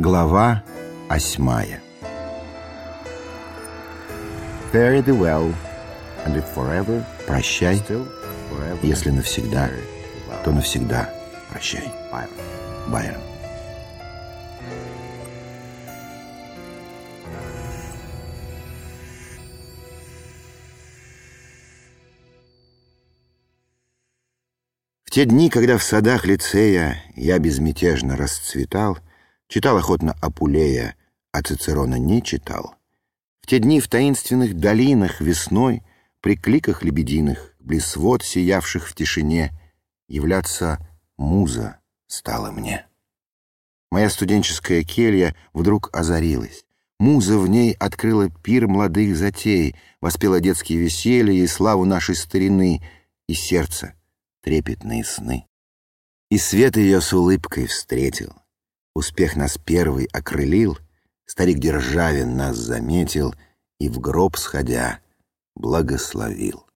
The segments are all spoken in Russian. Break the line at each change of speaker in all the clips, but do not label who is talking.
Глава восьмая Fare thee well, and if forever, прощай, forever, если навсегда, то навсегда прощай. Байрон. В те дни, когда в садах лицея я безмятежно расцветал, читал охотно Апулея, а Цицерона не читал. В те дни в таинственных долинах весной, при кликах лебединых, близ вод, сиявших в тишине, являться муза стала мне. Моя студенческая келья вдруг озарилась. Муза в ней открыла пир молодых затей, воспела детские веселья и славу нашей старины, и сердце — трепетные сны. И свет ее с улыбкой встретил. Успех нас первый окрылил, Старик Державин нас заметил И в гроб сходя благословил.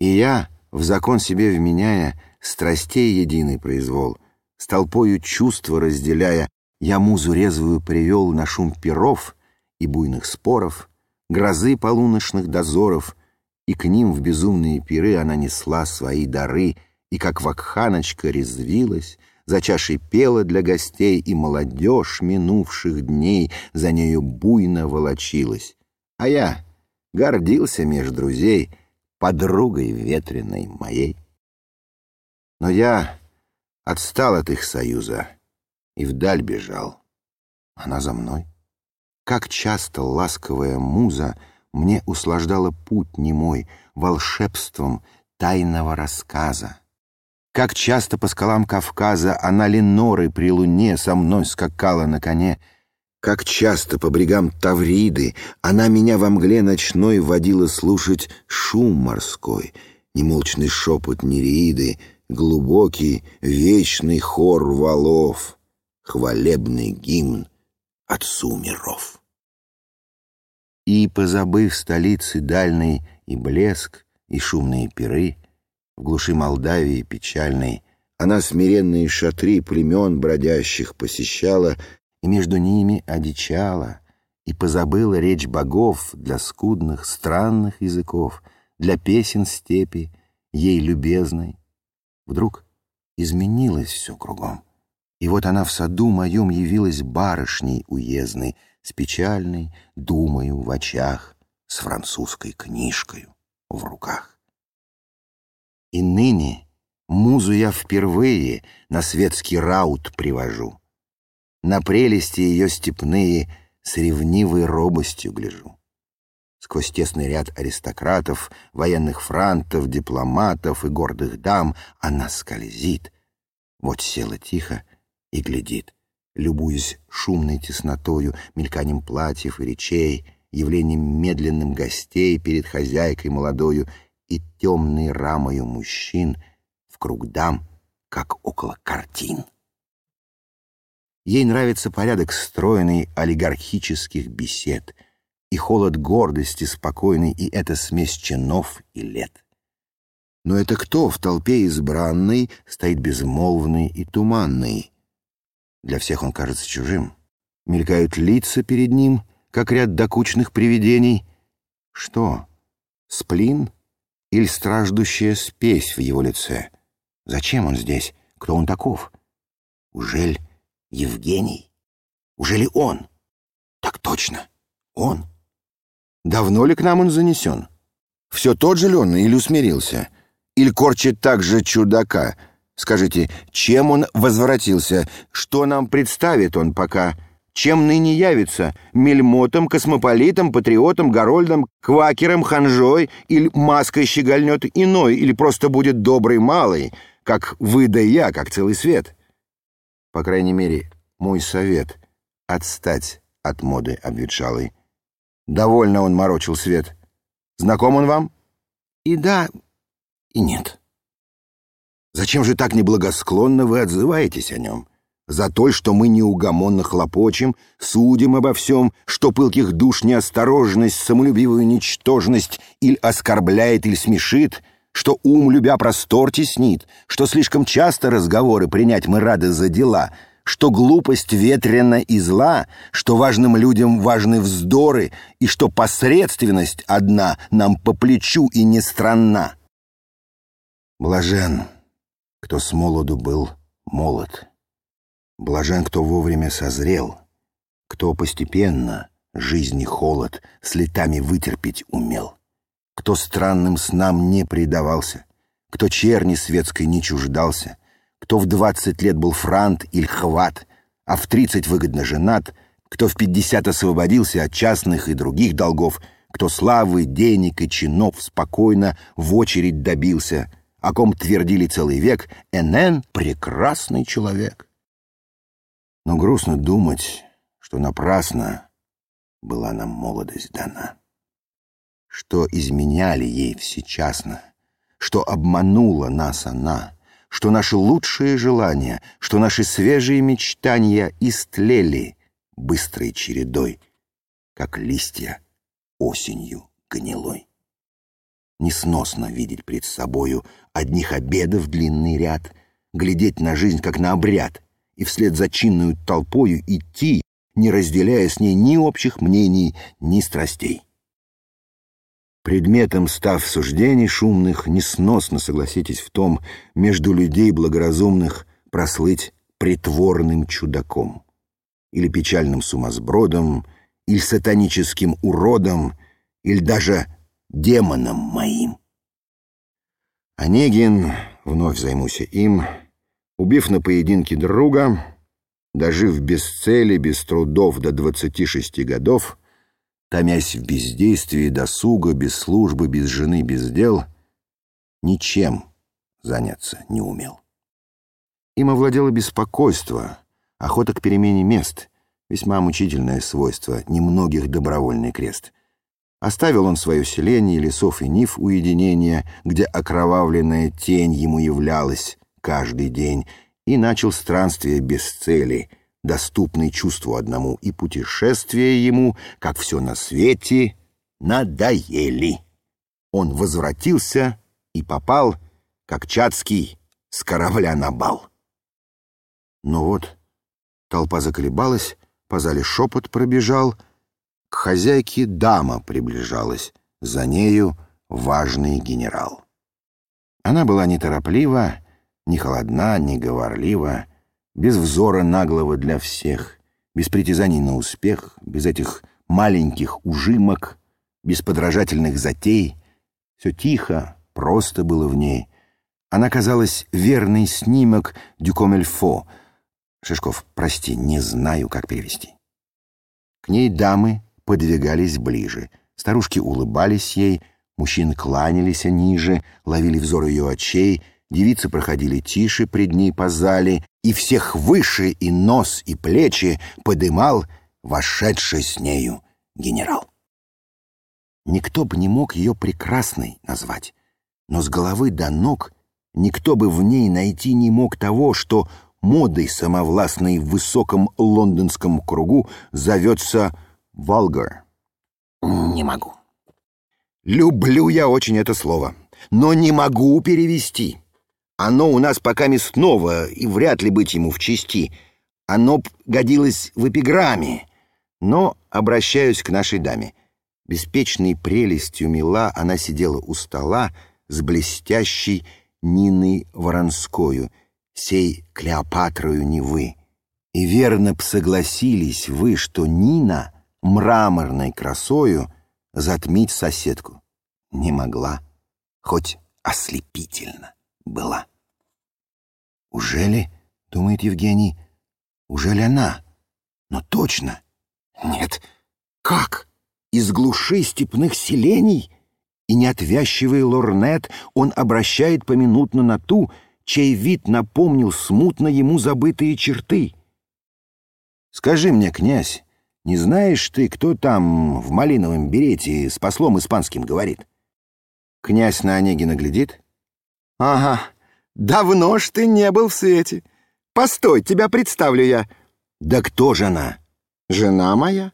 И я, в закон себе вменяя, Страстей единый произвол, С толпою чувства разделяя, Я музу резвую привел на шум перов И буйных споров, Грозы полуночных дозоров — и к ним в безумные пиры она несла свои дары, и как вакханочка резвилась, за чашей пела для гостей, и молодежь минувших дней за нею буйно волочилась. А я гордился меж друзей подругой ветреной моей. Но я отстал от их союза и вдаль бежал. Она за мной. Как часто ласковая муза — мне услаждала путь немой волшебством тайного рассказа. Как часто по скалам Кавказа она Леноры при луне со мной скакала на коне, как часто по брегам Тавриды она меня во мгле ночной водила слушать шум морской, немолчный шепот нереиды, глубокий вечный хор валов, хвалебный гимн отцу миров. И, позабыв столицы дальней и блеск, и шумные пиры, в глуши Молдавии печальной, она смиренные шатры племен бродящих посещала и между ними одичала, и позабыла речь богов для скудных, странных языков, для песен степи, ей любезной. Вдруг изменилось все кругом. И вот она в саду моем явилась барышней уездной, с печальной думаю в очах, с французской книжкой в руках. И ныне музу я впервые на светский раут привожу. На прелести ее степные с ревнивой робостью гляжу. Сквозь тесный ряд аристократов, военных франтов, дипломатов и гордых дам она скользит. Вот села тихо и глядит любуясь шумной теснотою, мельканием платьев и речей, явлением медленным гостей перед хозяйкой молодою и темной рамою мужчин в круг дам, как около картин. Ей нравится порядок стройный олигархических бесед и холод гордости спокойный, и эта смесь чинов и лет. Но это кто в толпе избранной стоит безмолвный и туманный, для всех он кажется чужим. Мелькают лица перед ним, как ряд докучных привидений. Что, сплин или страждущая спесь в его лице? Зачем он здесь? Кто он таков? Ужель Евгений? Ужели он? Так точно, он. Давно ли к нам он занесен? Все тот же ли он или усмирился? Или корчит так же чудака — Скажите, чем он возвратился? Что нам представит он пока? Чем ныне явится? Мельмотом, космополитом, патриотом, горольдом, квакером, ханжой? Или маской щегольнет иной? Или просто будет добрый малый, как вы да я, как целый свет? По крайней мере, мой совет — отстать от моды обветшалой. Довольно он морочил свет. Знаком он вам? И да, и нет. Зачем же так неблагосклонно вы отзываетесь о нем? За то, что мы неугомонно хлопочем, судим обо всем, что пылких душ неосторожность, самолюбивую ничтожность или оскорбляет, или смешит, что ум, любя простор, теснит, что слишком часто разговоры принять мы рады за дела, что глупость ветрена и зла, что важным людям важны вздоры, и что посредственность одна нам по плечу и не странна. Блажен, кто с молоду был молод. Блажен, кто вовремя созрел, кто постепенно жизни холод с летами вытерпеть умел, кто странным снам не предавался, кто черни светской не чуждался, кто в двадцать лет был франт или хват, а в тридцать выгодно женат, кто в пятьдесят освободился от частных и других долгов, кто славы, денег и чинов спокойно в очередь добился, о ком твердили целый век «НН — прекрасный человек». Но грустно думать, что напрасно была нам молодость дана, что изменяли ей всечасно, что обманула нас она, что наши лучшие желания, что наши свежие мечтания истлели быстрой чередой, как листья осенью гнилой. Несносно видеть пред собою одних обедов длинный ряд, глядеть на жизнь, как на обряд, и вслед за чинную толпою идти, не разделяя с ней ни общих мнений, ни страстей. Предметом став суждений шумных, несносно, согласитесь в том, между людей благоразумных прослыть притворным чудаком или печальным сумасбродом, или сатаническим уродом, или даже демоном моим. Онегин, вновь займуся им, убив на поединке друга, дожив без цели, без трудов до двадцати шести годов, томясь в бездействии досуга, без службы, без жены, без дел, ничем заняться не умел. Им овладело беспокойство, охота к перемене мест, весьма мучительное свойство, немногих добровольный крест. Оставил он свое селение, лесов и нив уединения, где окровавленная тень ему являлась каждый день, и начал странствие без цели — доступный чувству одному, и путешествия ему, как все на свете, надоели. Он возвратился и попал, как Чацкий, с корабля на бал. Но вот толпа заколебалась, по зале шепот пробежал, к хозяйке дама приближалась, за нею важный генерал. Она была нетороплива, не холодна, не говорлива, без взора наглого для всех, без притязаний на успех, без этих маленьких ужимок, без подражательных затей. Все тихо, просто было в ней. Она казалась верный снимок Дюкомельфо. Шишков, прости, не знаю, как перевести. К ней дамы подвигались ближе. Старушки улыбались ей, мужчины кланялись ниже, ловили взор ее очей — Девицы проходили тише пред ней по зале, и всех выше и нос, и плечи подымал вошедший с нею генерал. Никто бы не мог ее прекрасной назвать, но с головы до ног никто бы в ней найти не мог того, что модой самовластной в высоком лондонском кругу зовется «валгар». Не могу. Люблю я очень это слово, но не могу перевести. Оно у нас пока мясного, и вряд ли быть ему в чести. Оно годилось в эпиграмме. Но обращаюсь к нашей даме. Беспечной прелестью мила она сидела у стола с блестящей Ниной Воронскою, сей Клеопатрою Невы. И верно б согласились вы, что Нина мраморной красою затмить соседку не могла, хоть ослепительно была. «Ужели, — думает Евгений, — ужели она? Но точно. Нет. Как? Из глуши степных селений? И неотвязчивый лорнет он обращает поминутно на ту, чей вид напомнил смутно ему забытые черты. Скажи мне, князь, не знаешь ты, кто там в малиновом берете с послом испанским говорит? Князь на Онегина глядит — «Ага, давно ж ты не был в свете. Постой, тебя представлю я». «Да кто же она?» «Жена моя».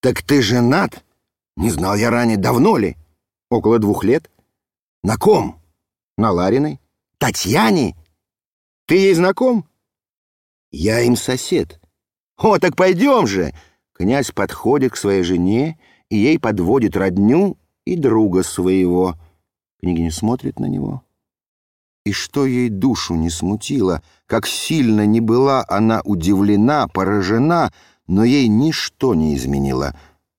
«Так ты женат?» «Не знал я ранее, давно ли?» «Около двух лет». «На ком?» «На Лариной». «Татьяне?» «Ты ей знаком?» Я им сосед. О, так пойдем же! Князь подходит к своей жене и ей подводит родню и друга своего. Княгиня смотрит на него. И что ей душу не смутило, как сильно не была она удивлена, поражена, но ей ничто не изменило.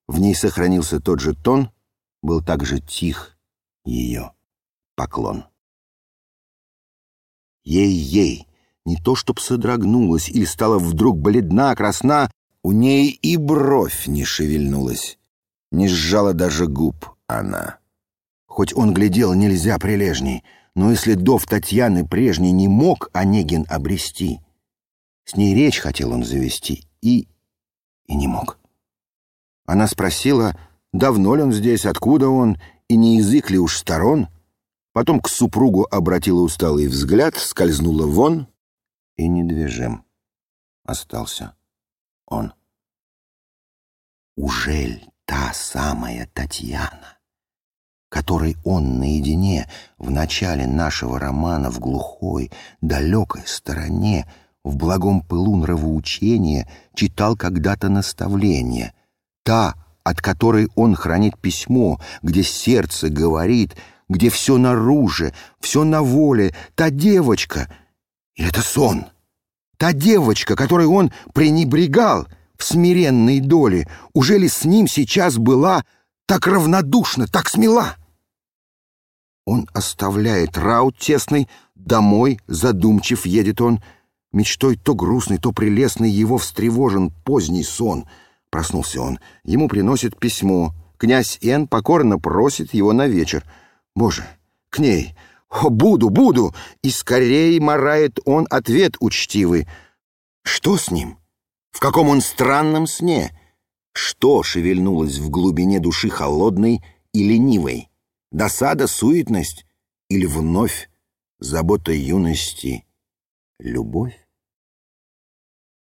В ней сохранился тот же тон, был также тих ее поклон. Ей-ей, не то чтоб содрогнулась или стала вдруг бледна, красна, у ней и бровь не шевельнулась, не сжала даже губ она. Хоть он глядел нельзя прилежней, но и следов Татьяны прежней не мог Онегин обрести. С ней речь хотел он завести и... и не мог. Она спросила, давно ли он здесь, откуда он, и не язык ли уж сторон. Потом к супругу обратила усталый взгляд, скользнула вон и недвижим остался он. Ужель та самая Татьяна, которой он наедине в начале нашего романа в глухой, далекой стороне, в благом пылу нравоучения читал когда-то наставление, та, от которой он хранит письмо, где сердце говорит, где все наружу, все на воле, та девочка. И это сон. Та девочка, которой он пренебрегал в смиренной доле, уже ли с ним сейчас была так равнодушна, так смела? Он оставляет раут тесный, домой задумчив едет он, мечтой то грустный, то прелестный его встревожен поздний сон. Проснулся он, ему приносит письмо. Князь Н покорно просит его на вечер. Боже, к ней, «О, буду, буду!» И скорее морает он ответ учтивый. Что с ним? В каком он странном сне? Что шевельнулось в глубине души холодной и ленивой? Досада, суетность или вновь забота юности, любовь?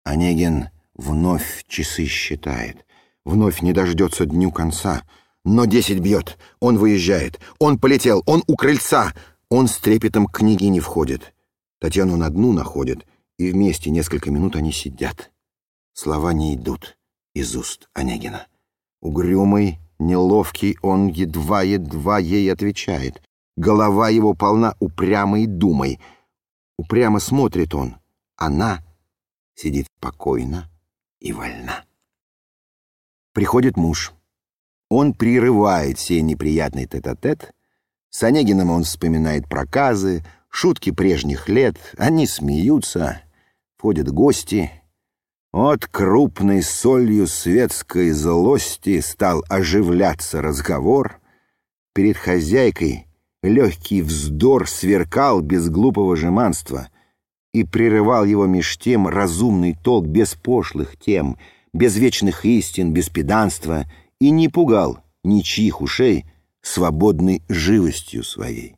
Онегин вновь часы считает, вновь не дождется дню конца, но десять бьет, он выезжает, он полетел, он у крыльца — он с трепетом к княгине входит. Татьяну на дну находит, и вместе несколько минут они сидят. Слова не идут из уст Онегина. Угрюмый, неловкий, он едва-едва ей отвечает. Голова его полна упрямой думой. Упрямо смотрит он. Она сидит спокойно и вольна. Приходит муж. Он прерывает сей неприятный тет-а-тет, -тет, с Онегиным он вспоминает проказы, шутки прежних лет, они смеются, входят гости. От крупной солью светской злости стал оживляться разговор. Перед хозяйкой легкий вздор сверкал без глупого жеманства и прерывал его меж тем разумный толк без пошлых тем, без вечных истин, без педанства, и не пугал ничьих ушей, свободной живостью своей.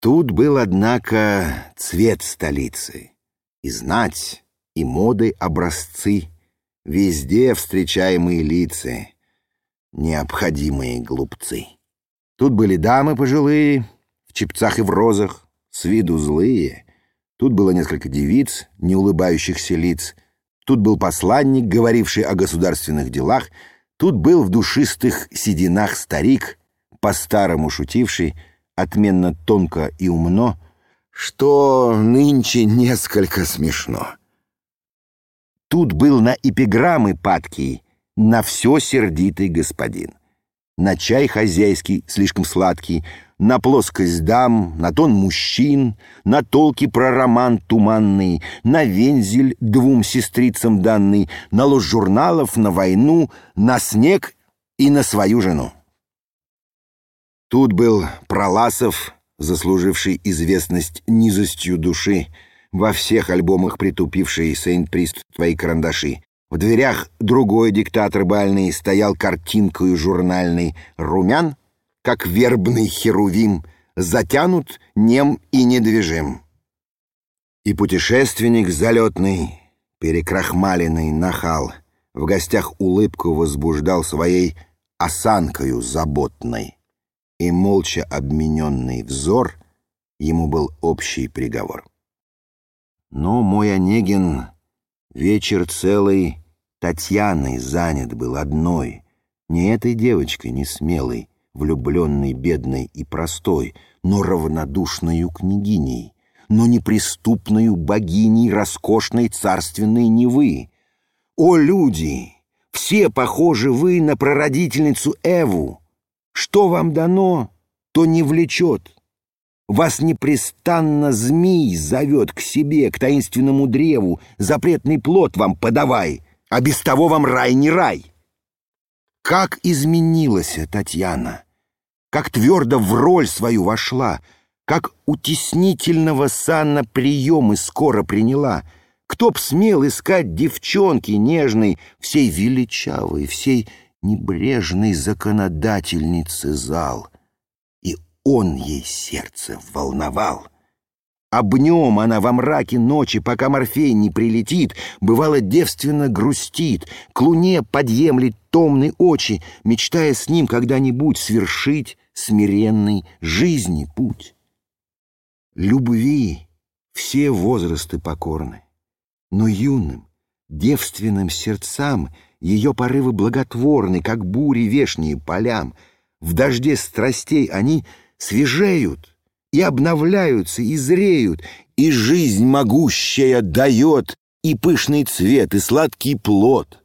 Тут был, однако, цвет столицы, и знать, и моды образцы, везде встречаемые лица, необходимые глупцы. Тут были дамы пожилые, в чепцах и в розах, с виду злые. Тут было несколько девиц, не улыбающихся лиц. Тут был посланник, говоривший о государственных делах. Тут был в душистых сединах старик — по-старому шутивший, отменно тонко и умно, что нынче несколько смешно. Тут был на эпиграммы падкий, на все сердитый господин. На чай хозяйский, слишком сладкий, на плоскость дам, на тон мужчин, на толки про роман туманный, на вензель двум сестрицам данный, на ложь журналов, на войну, на снег и на свою жену. Тут был Проласов, заслуживший известность низостью души, во всех альбомах притупивший Сейнт-Прист твои карандаши. В дверях другой диктатор бальный стоял картинкою журнальный румян, как вербный херувим, затянут, нем и недвижим. И путешественник залетный, перекрахмаленный нахал, в гостях улыбку возбуждал своей осанкою заботной и молча обмененный взор ему был общий приговор. Но мой Онегин Вечер целый Татьяной занят был одной, не этой девочкой, не смелой, влюбленной, бедной и простой, но равнодушною княгиней, но неприступною богиней роскошной царственной Невы. О, люди! Все похожи вы на прародительницу Эву. Что вам дано, то не влечет. Вас непрестанно змей зовет к себе, к таинственному древу, запретный плод вам подавай, а без того вам рай не рай. Как изменилась Татьяна, как твердо в роль свою вошла, как утеснительного сана приемы скоро приняла. Кто б смел искать девчонки нежной, всей величавой, всей небрежной законодательницы зал — он ей сердце волновал. Об нем она во мраке ночи, пока Морфей не прилетит, бывало девственно грустит, к луне подъемлет томные очи, мечтая с ним когда-нибудь свершить смиренный жизни путь. Любви все возрасты покорны, но юным, девственным сердцам ее порывы благотворны, как бури вешние полям. В дожде страстей они — свежеют и обновляются, и зреют, и жизнь могущая дает и пышный цвет, и сладкий плод.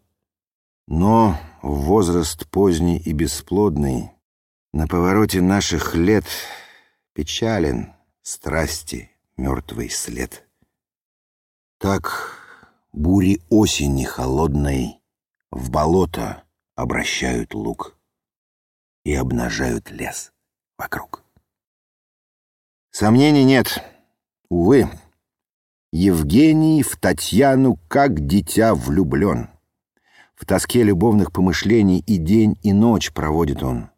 Но возраст поздний и бесплодный на повороте наших лет печален страсти мертвый след. Так бури осени холодной в болото обращают лук и обнажают лес вокруг. Сомнений нет. Увы, Евгений в Татьяну как дитя влюблен. В тоске любовных помышлений и день, и ночь проводит он.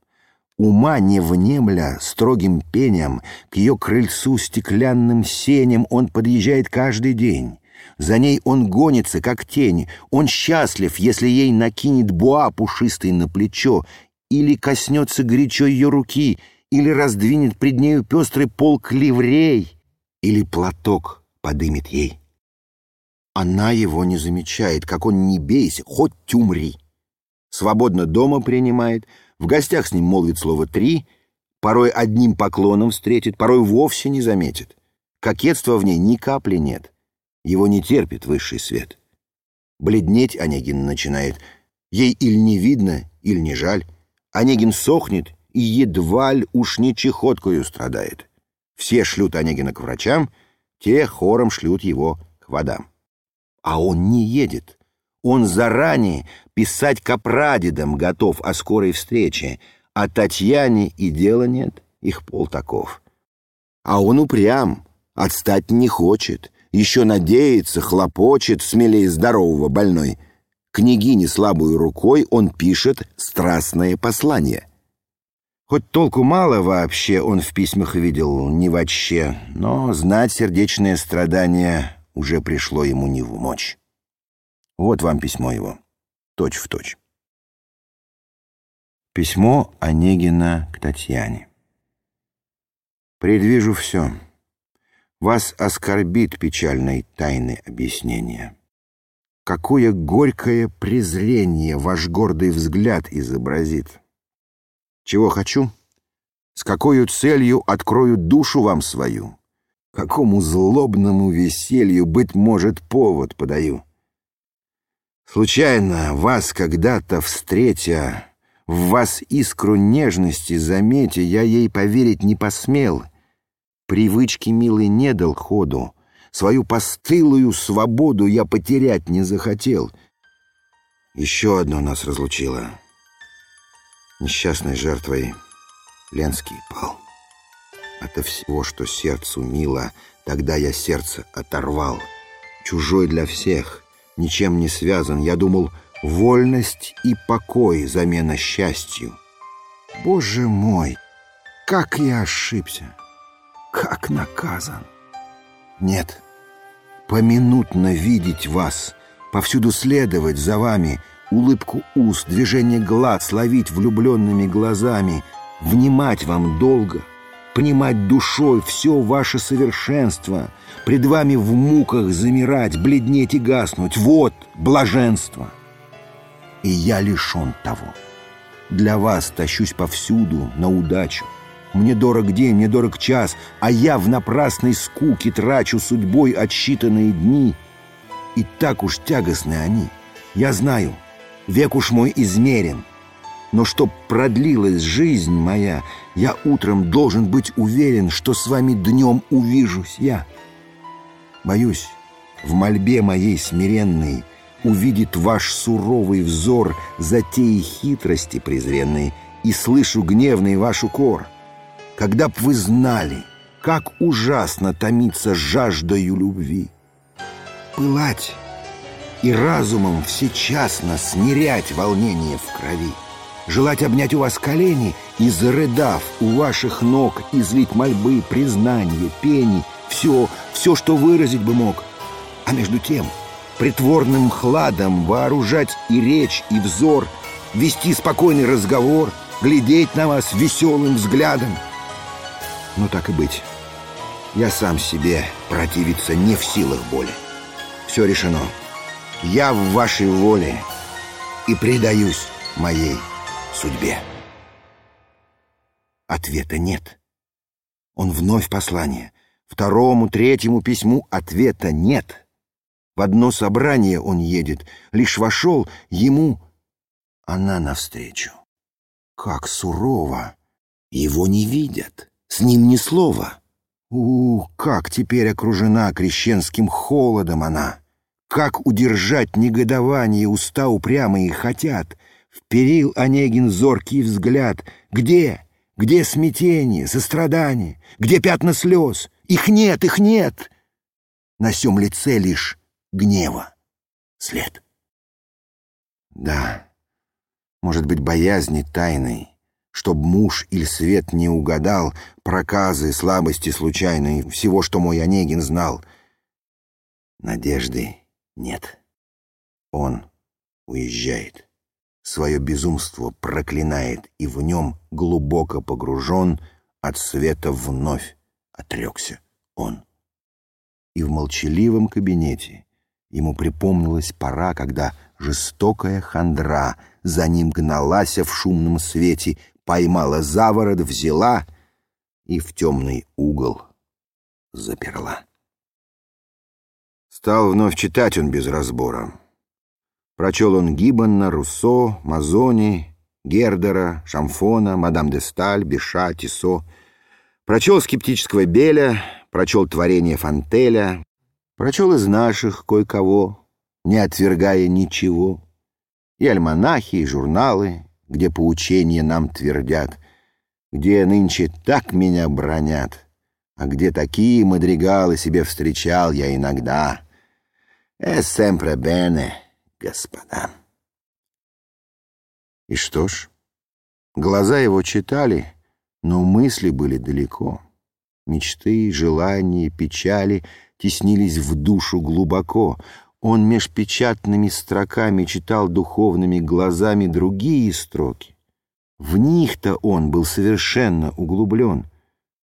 Ума не внемля строгим пением, к ее крыльцу стеклянным сенем он подъезжает каждый день. За ней он гонится, как тень. Он счастлив, если ей накинет буа пушистый на плечо или коснется горячо ее руки — или раздвинет пред нею пестрый полк ливрей, или платок подымет ей. Она его не замечает, как он не бейся, хоть тюмри. Свободно дома принимает, в гостях с ним молвит слово «три», порой одним поклоном встретит, порой вовсе не заметит. Кокетства в ней ни капли нет. Его не терпит высший свет. Бледнеть Онегин начинает. Ей или не видно, или не жаль. Онегин сохнет и едва ли уж не чехоткою страдает. Все шлют Онегина к врачам, те хором шлют его к водам. А он не едет. Он заранее писать капрадедам готов о скорой встрече, а Татьяне и дела нет, их пол таков. А он упрям, отстать не хочет, еще надеется, хлопочет, смелее здорового больной. Княгине слабую рукой он пишет страстное послание — Хоть толку мало вообще он в письмах видел, не вообще, но знать сердечное страдание уже пришло ему не в мочь. Вот вам письмо его, точь в точь. Письмо Онегина к Татьяне. «Предвижу все. Вас оскорбит печальной тайны объяснения. Какое горькое презрение ваш гордый взгляд изобразит!» Чего хочу? С какой целью открою душу вам свою? Какому злобному веселью, быть может, повод подаю? Случайно вас когда-то встретя, В вас искру нежности заметя, Я ей поверить не посмел. Привычки милой не дал ходу, Свою постылую свободу Я потерять не захотел. Еще одно нас разлучило — Несчастной жертвой Ленский пал. Ото всего, что сердцу мило, тогда я сердце оторвал. Чужой для всех, ничем не связан. Я думал, вольность и покой замена счастью. Боже мой, как я ошибся, как наказан. Нет, поминутно видеть вас, повсюду следовать за вами — улыбку уст, движение глаз ловить влюбленными глазами, внимать вам долго, понимать душой все ваше совершенство, пред вами в муках замирать, бледнеть и гаснуть. Вот блаженство. И я лишен того. Для вас тащусь повсюду на удачу. Мне дорог день, мне дорог час, а я в напрасной скуке трачу судьбой отсчитанные дни. И так уж тягостны они. Я знаю, век уж мой измерен. Но чтоб продлилась жизнь моя, я утром должен быть уверен, что с вами днем увижусь я. Боюсь, в мольбе моей смиренной увидит ваш суровый взор затеи хитрости презренные и слышу гневный ваш укор. Когда б вы знали, как ужасно томиться жаждою любви. Пылать и разумом всечасно смирять волнение в крови. Желать обнять у вас колени и, зарыдав у ваших ног, излить мольбы, признание, пени, все, все, что выразить бы мог. А между тем, притворным хладом вооружать и речь, и взор, вести спокойный разговор, глядеть на вас веселым взглядом. Ну, так и быть. Я сам себе противиться не в силах боли. Все решено. Я в вашей воле и предаюсь моей судьбе. Ответа нет. Он вновь послание. Второму, третьему письму ответа нет. В одно собрание он едет. Лишь вошел, ему она навстречу. Как сурово! Его не видят, с ним ни слова. У, как теперь окружена крещенским холодом она! Как удержать негодование уста упрямые хотят? Вперил Онегин зоркий взгляд. Где? Где смятение, сострадание? Где пятна слез? Их нет, их нет! На сём лице лишь гнева след. Да, может быть, боязни тайной, Чтоб муж или свет не угадал Проказы, слабости случайной, Всего, что мой Онегин знал. Надежды нет. Он уезжает. Свое безумство проклинает, и в нем глубоко погружен, от света вновь отрекся он. И в молчаливом кабинете ему припомнилась пора, когда жестокая хандра за ним гналась в шумном свете, поймала заворот, взяла и в темный угол заперла. Стал вновь читать он без разбора. Прочел он Гиббона, Руссо, Мазони, Гердера, Шамфона, Мадам де Сталь, Биша, Тисо. Прочел скептического Беля, прочел творение Фантеля, прочел из наших кое-кого, не отвергая ничего. И альманахи, и журналы, где поучения нам твердят, где нынче так меня бронят, а где такие мадригалы себе встречал я иногда — «Э, семпре бене, господа». И что ж, глаза его читали, но мысли были далеко. Мечты, желания, печали теснились в душу глубоко. Он меж печатными строками читал духовными глазами другие строки. В них-то он был совершенно углублен.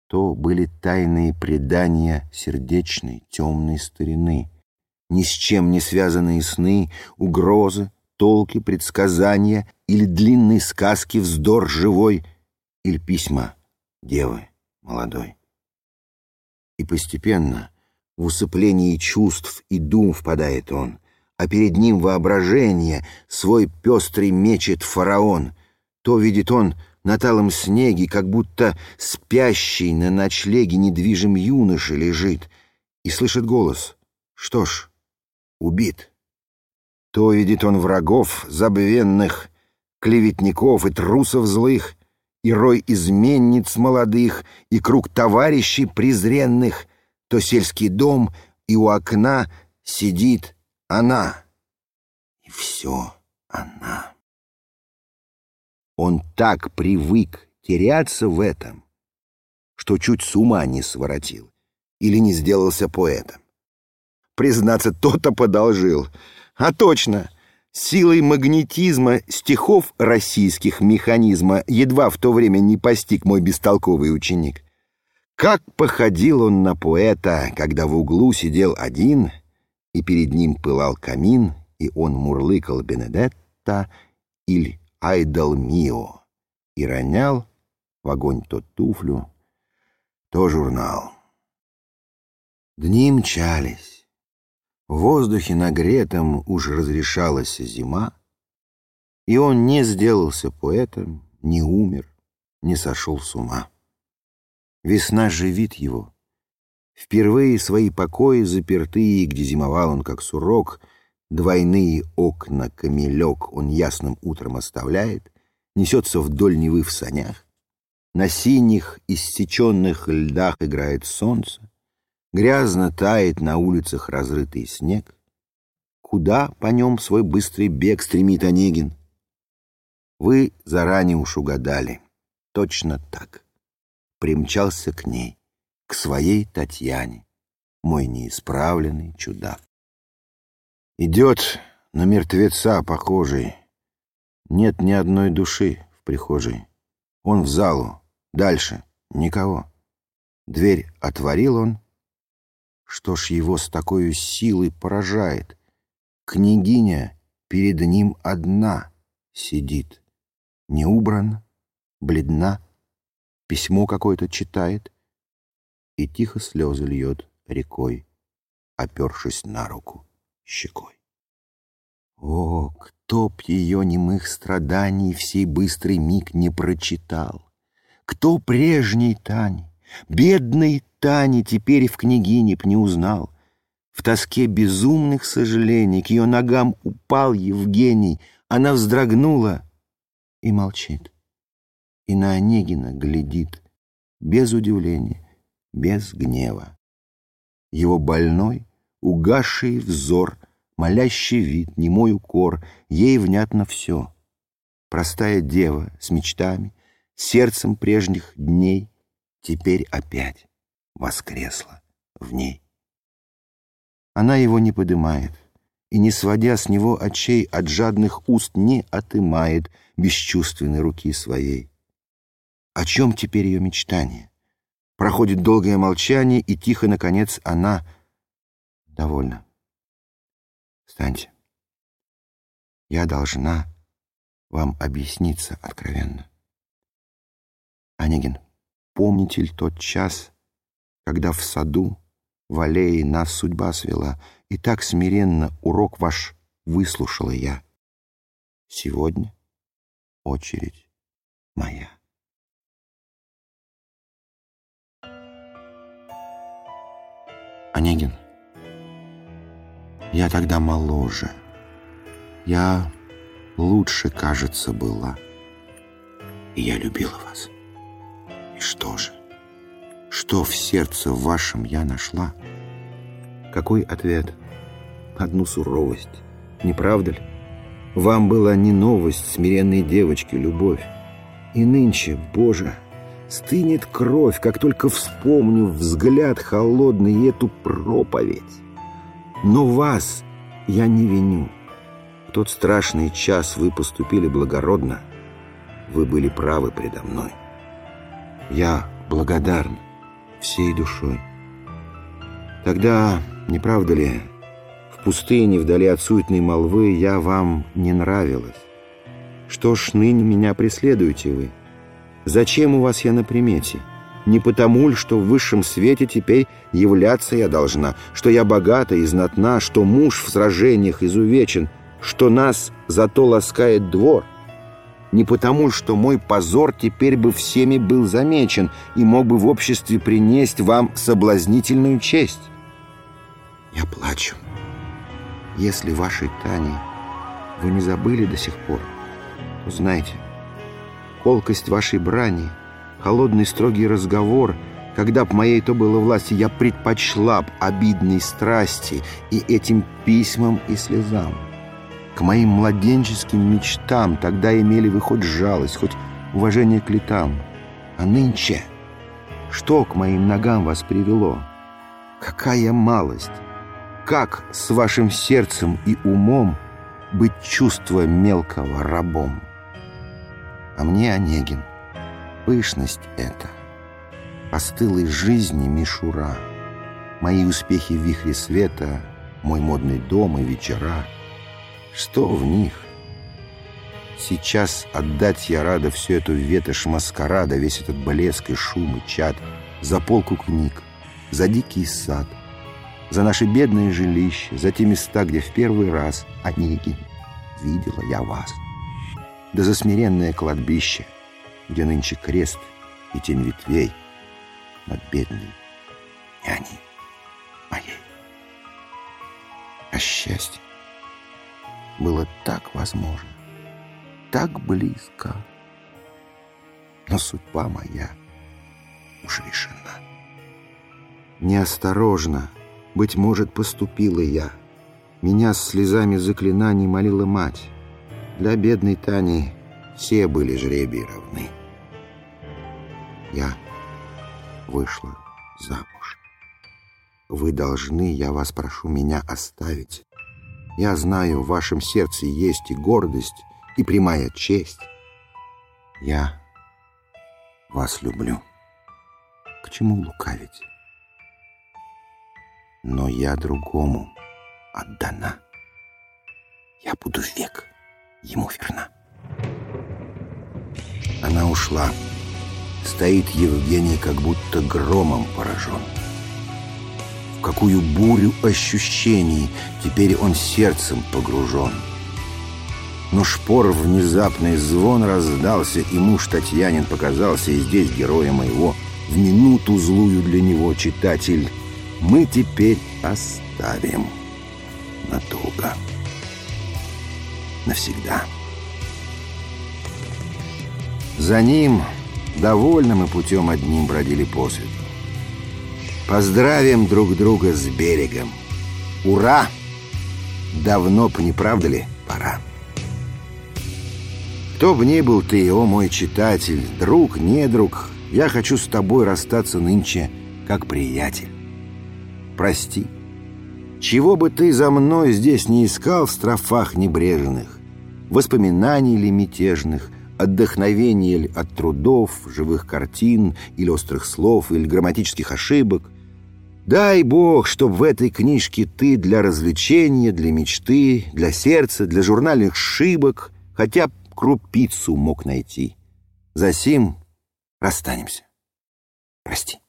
То были тайные предания сердечной темной старины ни с чем не связанные сны, угрозы, толки, предсказания или длинные сказки вздор живой, или письма девы молодой. И постепенно в усыплении чувств и дум впадает он, а перед ним воображение свой пестрый мечет фараон. То видит он на талом снеге, как будто спящий на ночлеге недвижим юноша лежит, и слышит голос. Что ж, убит. То видит он врагов забвенных, клеветников и трусов злых, и рой изменниц молодых, и круг товарищей презренных, то сельский дом, и у окна сидит она. И все она. Он так привык теряться в этом, что чуть с ума не своротил или не сделался поэтом. Признаться, то-то подолжил. А точно, силой магнетизма стихов российских механизма едва в то время не постиг мой бестолковый ученик. Как походил он на поэта, когда в углу сидел один, и перед ним пылал камин, и он мурлыкал Бенедетта или Айдал Мио и ронял в огонь то туфлю, то журнал. Дни мчались. В воздухе нагретом уж разрешалась зима, и он не сделался поэтом, не умер, не сошел с ума. Весна живит его. Впервые свои покои запертые, где зимовал он как сурок, двойные окна камелек он ясным утром оставляет, несется вдоль Невы в санях. На синих, иссеченных льдах играет солнце, грязно тает на улицах разрытый снег. Куда по нем свой быстрый бег стремит Онегин? Вы заранее уж угадали. Точно так примчался к ней, к своей Татьяне, мой неисправленный чудак. Идет на мертвеца похожий, нет ни одной души в прихожей. Он в залу, дальше никого. Дверь отворил он. Что ж его с такой силой поражает? Княгиня перед ним одна сидит, не убрана, бледна, письмо какое-то читает и тихо слезы льет рекой, опершись на руку щекой. О, кто б ее немых страданий в сей быстрый миг не прочитал? Кто прежней Тани, бедной Тани теперь в княгине б не узнал? В тоске безумных сожалений к ее ногам упал Евгений, она вздрогнула и молчит и на Онегина глядит, без удивления, без гнева. Его больной, угасший взор, молящий вид, немой укор, ей внятно все. Простая дева с мечтами, сердцем прежних дней, теперь опять воскресла в ней. Она его не подымает, и, не сводя с него очей от жадных уст, не отымает бесчувственной руки своей. О чем теперь ее мечтание? Проходит долгое молчание, и тихо, наконец, она... Довольно. Встаньте. Я должна вам объясниться откровенно. Онегин, помните ли тот час, когда в саду, в аллее нас судьба свела, и так смиренно урок ваш выслушала я? Сегодня очередь моя. Онегин, я тогда моложе. Я лучше, кажется, была. И я любила вас. И что же? Что в сердце вашем я нашла? Какой ответ? Одну суровость. Не правда ли? Вам была не новость смиренной девочки любовь. И нынче, Боже, Стынет кровь, как только вспомню взгляд холодный и эту проповедь. Но вас я не виню. В тот страшный час вы поступили благородно. Вы были правы предо мной. Я благодарен всей душой. Тогда, не правда ли, в пустыне, вдали от суетной молвы, я вам не нравилась. Что ж, ныне меня преследуете вы? Зачем у вас я на примете? Не потому ли, что в высшем свете теперь являться я должна, что я богата и знатна, что муж в сражениях изувечен, что нас зато ласкает двор? Не потому, что мой позор теперь бы всеми был замечен и мог бы в обществе принести вам соблазнительную честь? Я плачу. Если вашей Тани вы не забыли до сих пор, то знайте, колкость вашей брани, холодный строгий разговор, когда б моей то было власти, я предпочла б обидной страсти и этим письмам и слезам. К моим младенческим мечтам тогда имели вы хоть жалость, хоть уважение к летам. А нынче что к моим ногам вас привело? Какая малость! Как с вашим сердцем и умом быть чувство мелкого рабом? а мне Онегин. Пышность это. Остылой жизни мишура. Мои успехи в вихре света, мой модный дом и вечера. Что в них? Сейчас отдать я рада всю эту ветошь маскарада, весь этот блеск и шум и чад, за полку книг, за дикий сад, за наши бедные жилища, за те места, где в первый раз, Онегин, видела я вас, да за смиренное кладбище, где нынче крест и тень ветвей над бедной няней моей. А счастье было так возможно так близко. Но судьба моя уж решена. Неосторожно, быть может, поступила я. Меня с слезами заклинаний молила мать. Для бедной Тани все были жребии равны. Я вышла замуж. Вы должны, я вас прошу, меня оставить. Я знаю, в вашем сердце есть и гордость, и прямая честь. Я вас люблю. К чему лукавить? Но я другому отдана. Я буду век ему верна. Она ушла. Стоит Евгений, как будто громом поражен. Какую бурю ощущений теперь он сердцем погружен. Но шпор внезапный звон раздался, и муж Татьянин показался, и здесь героя моего, в минуту злую для него, читатель, мы теперь оставим надолго, навсегда. За ним довольным и путем одним бродили посвету. Поздравим друг друга с берегом. Ура! Давно, не правда ли, пора. Кто бы ни был ты, о мой читатель, друг, не друг, я хочу с тобой расстаться нынче как приятель. Прости. Чего бы ты за мной здесь не искал в строфах небрежных, воспоминаний ли мятежных, отдохновения ли от трудов, живых картин или острых слов, или грамматических ошибок, Дай Бог, чтоб в этой книжке ты для развлечения, для мечты, для сердца, для журнальных шибок, хотя крупицу мог найти. Засим расстанемся. Прости.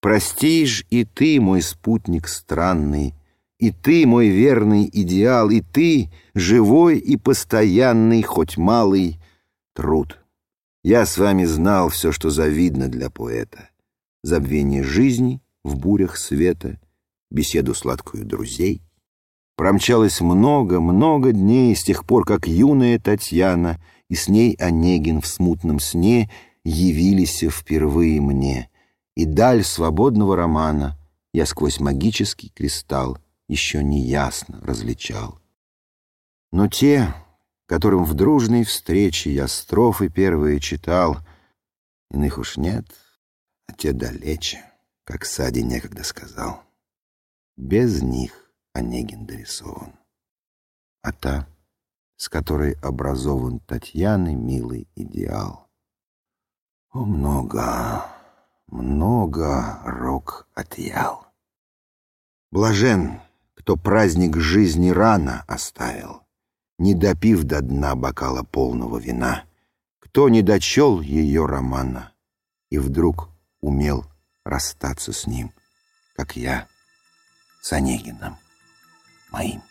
Прости ж и ты, мой спутник странный, и ты, мой верный идеал, и ты, живой и постоянный, хоть малый, труд. Я с вами знал все, что завидно для поэта. Забвение жизни в бурях света, беседу сладкую друзей — Промчалось много-много дней с тех пор, как юная Татьяна и с ней Онегин в смутном сне явились впервые мне. И даль свободного романа я сквозь магический кристалл еще неясно различал. Но те, которым в дружной встрече я строфы первые читал, иных уж нет, а те далече, как Сади некогда сказал. Без них Онегин дорисован. А та, с которой образован Татьяны милый идеал. О, много, много рок отъял. Блажен, кто праздник жизни рано оставил, Не допив до дна бокала полного вина, Кто не дочел ее романа И вдруг умел расстаться с ним, Как я с Онегином моим.